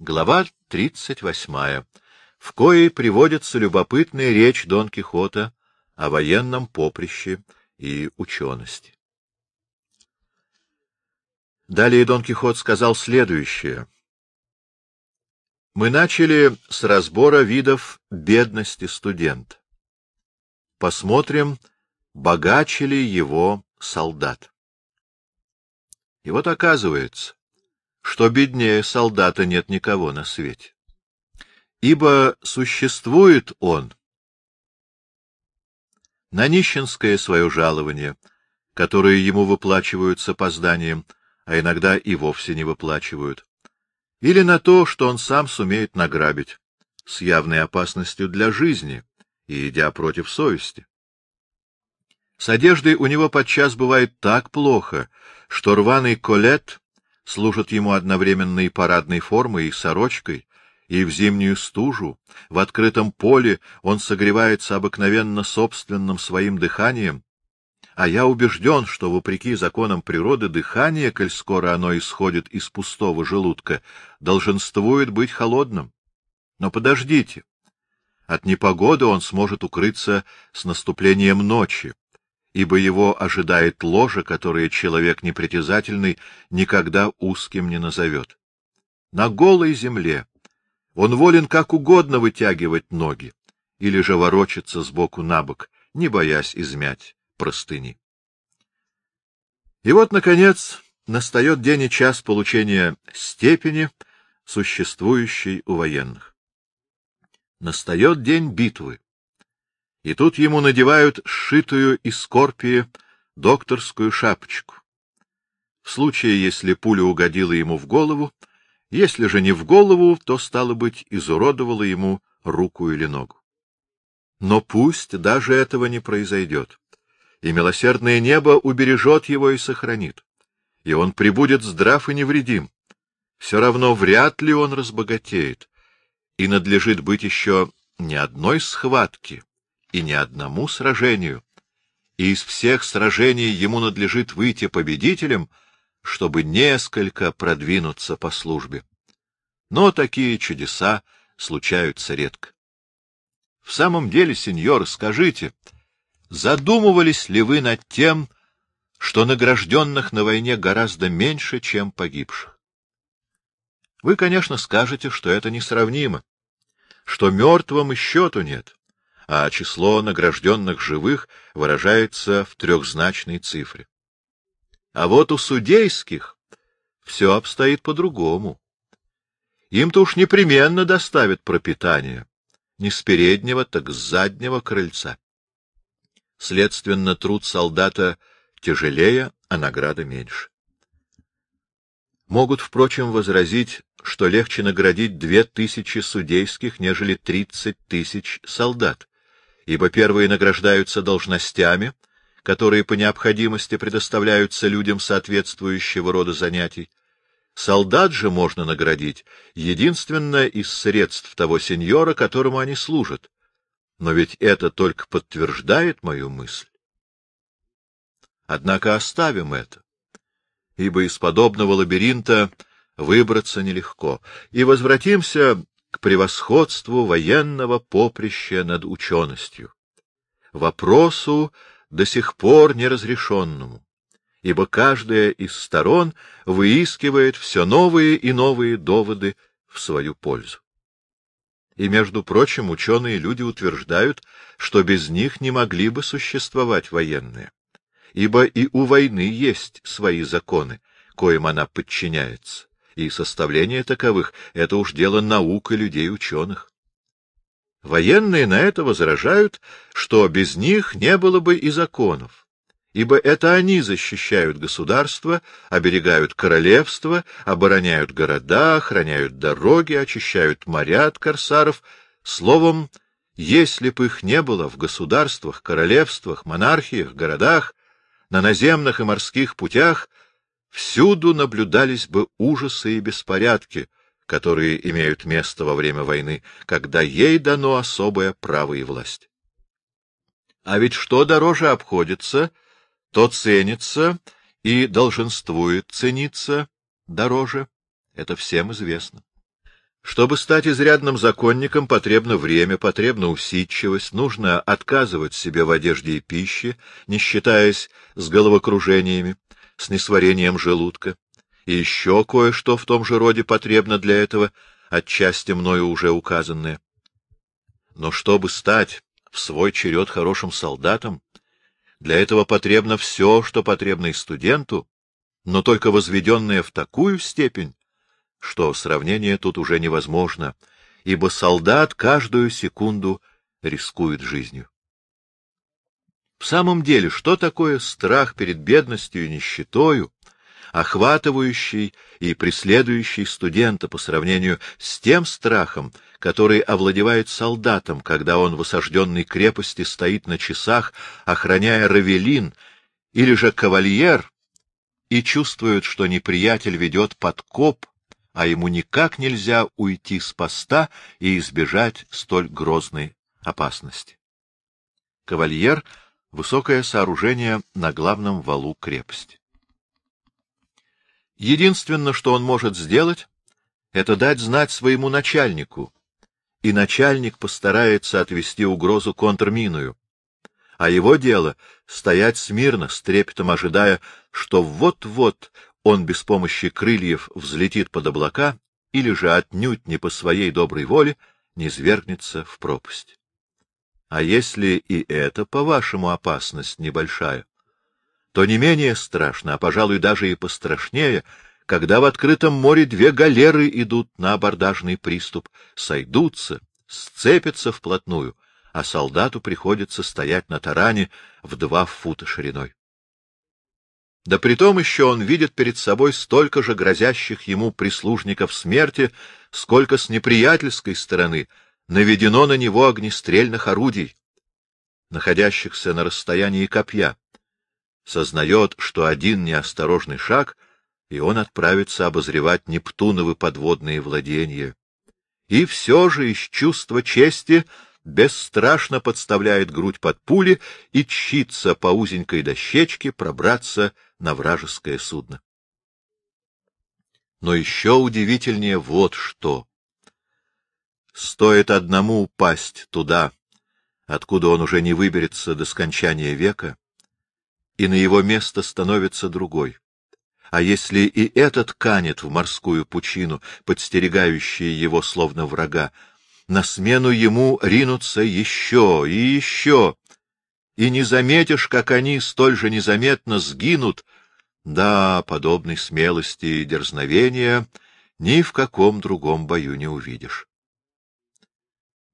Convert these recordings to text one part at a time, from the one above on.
Глава 38, в коей приводится любопытная речь Дон Кихота о военном поприще и учености. Далее Дон Кихот сказал следующее. Мы начали с разбора видов бедности студента. Посмотрим, богаче ли его солдат. И вот оказывается, что беднее солдата нет никого на свете. Ибо существует он на нищенское свое жалование, которое ему выплачивают с опозданием, а иногда и вовсе не выплачивают, или на то, что он сам сумеет награбить, с явной опасностью для жизни и идя против совести. С одеждой у него подчас бывает так плохо, что рваный колет служит ему одновременно и парадной формой, и сорочкой, и в зимнюю стужу, в открытом поле он согревается обыкновенно собственным своим дыханием, а я убежден, что, вопреки законам природы, дыхание, коль скоро оно исходит из пустого желудка, долженствует быть холодным. Но подождите. От непогоды он сможет укрыться с наступлением ночи, ибо его ожидает ложа, которое человек непритязательный никогда узким не назовет. На голой земле он волен как угодно вытягивать ноги или же ворочаться сбоку на бок, не боясь измять простыни. И вот, наконец, настает день и час получения степени, существующей у военных. Настает день битвы. И тут ему надевают сшитую из скорпии докторскую шапочку. В случае, если пуля угодила ему в голову, если же не в голову, то, стало быть, изуродовала ему руку или ногу. Но пусть даже этого не произойдет и милосердное небо убережет его и сохранит, и он прибудет здрав и невредим. Все равно вряд ли он разбогатеет, и надлежит быть еще ни одной схватки и ни одному сражению, и из всех сражений ему надлежит выйти победителем, чтобы несколько продвинуться по службе. Но такие чудеса случаются редко. В самом деле, сеньор, скажите, — Задумывались ли вы над тем, что награжденных на войне гораздо меньше, чем погибших? Вы, конечно, скажете, что это несравнимо, что мертвым и счету нет, а число награжденных живых выражается в трехзначной цифре. А вот у судейских все обстоит по-другому. Им-то уж непременно доставят пропитание, не с переднего, так с заднего крыльца. Следственно, труд солдата тяжелее, а награда меньше. Могут, впрочем, возразить, что легче наградить две тысячи судейских, нежели тридцать тысяч солдат, ибо первые награждаются должностями, которые по необходимости предоставляются людям соответствующего рода занятий. Солдат же можно наградить единственно из средств того сеньора, которому они служат, но ведь это только подтверждает мою мысль. Однако оставим это, ибо из подобного лабиринта выбраться нелегко, и возвратимся к превосходству военного поприща над ученостью, вопросу до сих пор неразрешенному, ибо каждая из сторон выискивает все новые и новые доводы в свою пользу. И, между прочим, ученые люди утверждают, что без них не могли бы существовать военные, ибо и у войны есть свои законы, коим она подчиняется, и составление таковых — это уж дело наук и людей-ученых. Военные на это возражают, что без них не было бы и законов, ибо это они защищают государство, оберегают королевство, обороняют города, охраняют дороги, очищают моря от корсаров. Словом, если бы их не было в государствах, королевствах, монархиях, городах, на наземных и морских путях, всюду наблюдались бы ужасы и беспорядки, которые имеют место во время войны, когда ей дано особое право и власть. А ведь что дороже обходится — то ценится и долженствует цениться дороже. Это всем известно. Чтобы стать изрядным законником, потребно время, потребна усидчивость, нужно отказывать себе в одежде и пище, не считаясь с головокружениями, с несварением желудка. И еще кое-что в том же роде потребно для этого, отчасти мною уже указанное. Но чтобы стать в свой черед хорошим солдатом, для этого потребно все, что потребно и студенту, но только возведенное в такую степень, что сравнение тут уже невозможно, ибо солдат каждую секунду рискует жизнью. В самом деле, что такое страх перед бедностью и нищетою, охватывающий и преследующий студента по сравнению с тем страхом, который овладевает солдатом, когда он в осажденной крепости стоит на часах, охраняя равелин, или же кавальер, и чувствует, что неприятель ведет подкоп, а ему никак нельзя уйти с поста и избежать столь грозной опасности. Кавальер — высокое сооружение на главном валу крепости. Единственное, что он может сделать, это дать знать своему начальнику, и начальник постарается отвести угрозу контрминую. А его дело — стоять смирно, с трепетом ожидая, что вот-вот он без помощи крыльев взлетит под облака или же отнюдь не по своей доброй воле не свергнется в пропасть. А если и это, по-вашему, опасность небольшая, то не менее страшно, а, пожалуй, даже и пострашнее, когда в открытом море две галеры идут на абордажный приступ, сойдутся, сцепятся вплотную, а солдату приходится стоять на таране в два фута шириной. Да притом еще он видит перед собой столько же грозящих ему прислужников смерти, сколько с неприятельской стороны наведено на него огнестрельных орудий, находящихся на расстоянии копья. Сознает, что один неосторожный шаг, и он отправится обозревать Нептуновы подводные владения. И все же из чувства чести бесстрашно подставляет грудь под пули и чится по узенькой дощечке пробраться на вражеское судно. Но еще удивительнее вот что. Стоит одному упасть туда, откуда он уже не выберется до скончания века, и на его место становится другой. А если и этот канет в морскую пучину, подстерегающая его словно врага, на смену ему ринутся еще и еще, и не заметишь, как они столь же незаметно сгинут, да, подобной смелости и дерзновения ни в каком другом бою не увидишь.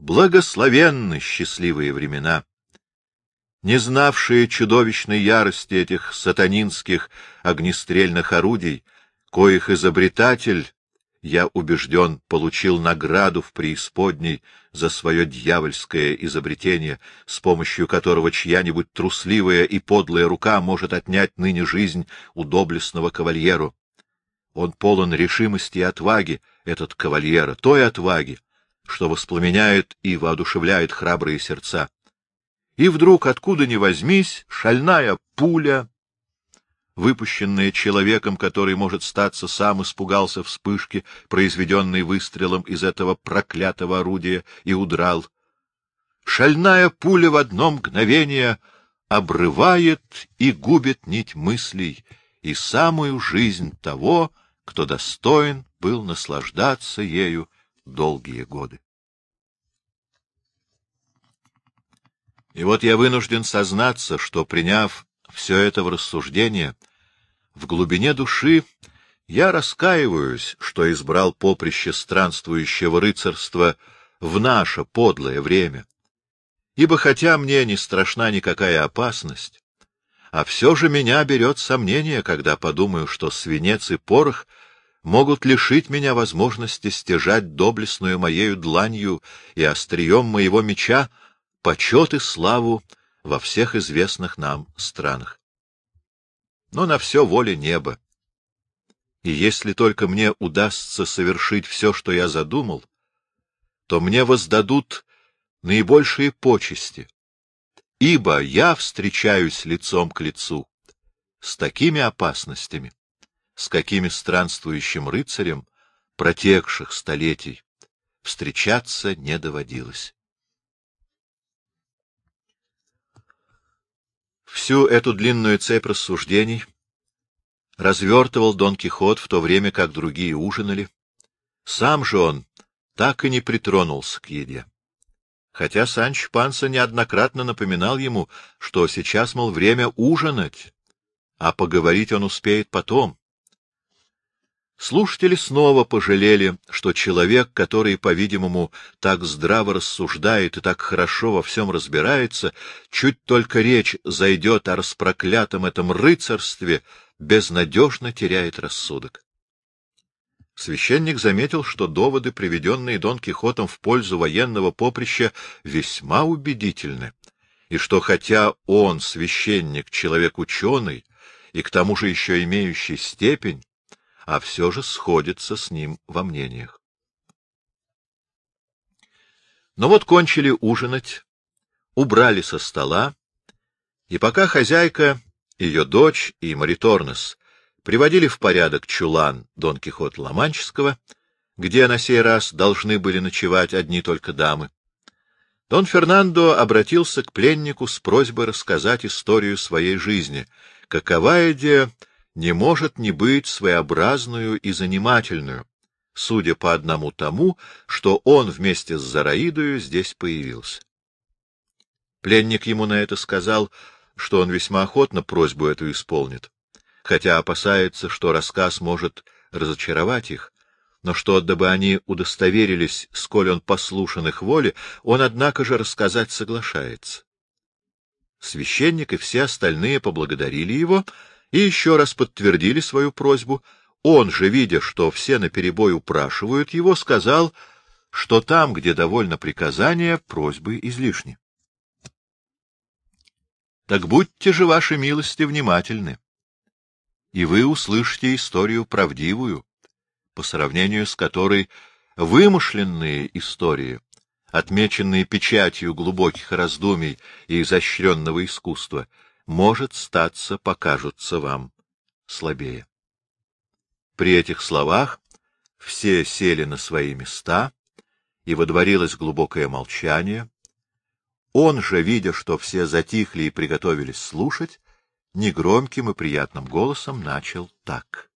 Благословенны счастливые времена, не знавшие чудовищной ярости этих сатанинских огнестрельных орудий, коих изобретатель я убежден, получил награду в преисподней за свое дьявольское изобретение, с помощью которого чья-нибудь трусливая и подлая рука может отнять ныне жизнь у доблестного кавальеру. Он полон решимости и отваги, этот кавальера, той отваги, что воспламеняет и воодушевляет храбрые сердца. И вдруг, откуда ни возьмись, шальная пуля выпущенное человеком, который, может статься, сам испугался вспышки, произведенной выстрелом из этого проклятого орудия, и удрал. Шальная пуля в одно мгновение обрывает и губит нить мыслей и самую жизнь того, кто достоин был наслаждаться ею долгие годы. И вот я вынужден сознаться, что, приняв все это в рассуждение, в глубине души я раскаиваюсь, что избрал поприще странствующего рыцарства в наше подлое время. Ибо хотя мне не страшна никакая опасность, а все же меня берет сомнение, когда подумаю, что свинец и порох могут лишить меня возможности стяжать доблестную моею дланью и острием моего меча почет и славу во всех известных нам странах но на все воля неба. И если только мне удастся совершить все, что я задумал, то мне воздадут наибольшие почести, ибо я встречаюсь лицом к лицу с такими опасностями, с какими странствующим рыцарем протекших столетий встречаться не доводилось. Всю эту длинную цепь рассуждений развертывал Дон Кихот в то время, как другие ужинали. Сам же он так и не притронулся к еде. Хотя Санч Панса неоднократно напоминал ему, что сейчас, мол, время ужинать, а поговорить он успеет потом. Слушатели снова пожалели, что человек, который, по-видимому, так здраво рассуждает и так хорошо во всем разбирается, чуть только речь зайдет о распроклятом этом рыцарстве, безнадежно теряет рассудок. Священник заметил, что доводы, приведенные Дон Кихотом в пользу военного поприща, весьма убедительны, и что хотя он, священник, человек ученый, и к тому же еще имеющий степень, а все же сходится с ним во мнениях. Но вот кончили ужинать, убрали со стола, и пока хозяйка, ее дочь и Мариторнес приводили в порядок чулан Дон Кихот Ломанческого, где на сей раз должны были ночевать одни только дамы, Дон Фернандо обратился к пленнику с просьбой рассказать историю своей жизни, какова идея не может не быть своеобразную и занимательную, судя по одному тому, что он вместе с Зараидою здесь появился. Пленник ему на это сказал, что он весьма охотно просьбу эту исполнит, хотя опасается, что рассказ может разочаровать их, но что, дабы они удостоверились, сколь он послушан их воле, он, однако же, рассказать соглашается. Священник и все остальные поблагодарили его, и еще раз подтвердили свою просьбу. Он же, видя, что все наперебой упрашивают его, сказал, что там, где довольно приказания, просьбы излишни. Так будьте же, ваши милости, внимательны, и вы услышите историю правдивую, по сравнению с которой вымышленные истории, отмеченные печатью глубоких раздумий и изощренного искусства, может, статься, покажутся вам слабее. При этих словах все сели на свои места, и водворилось глубокое молчание. Он же, видя, что все затихли и приготовились слушать, негромким и приятным голосом начал так.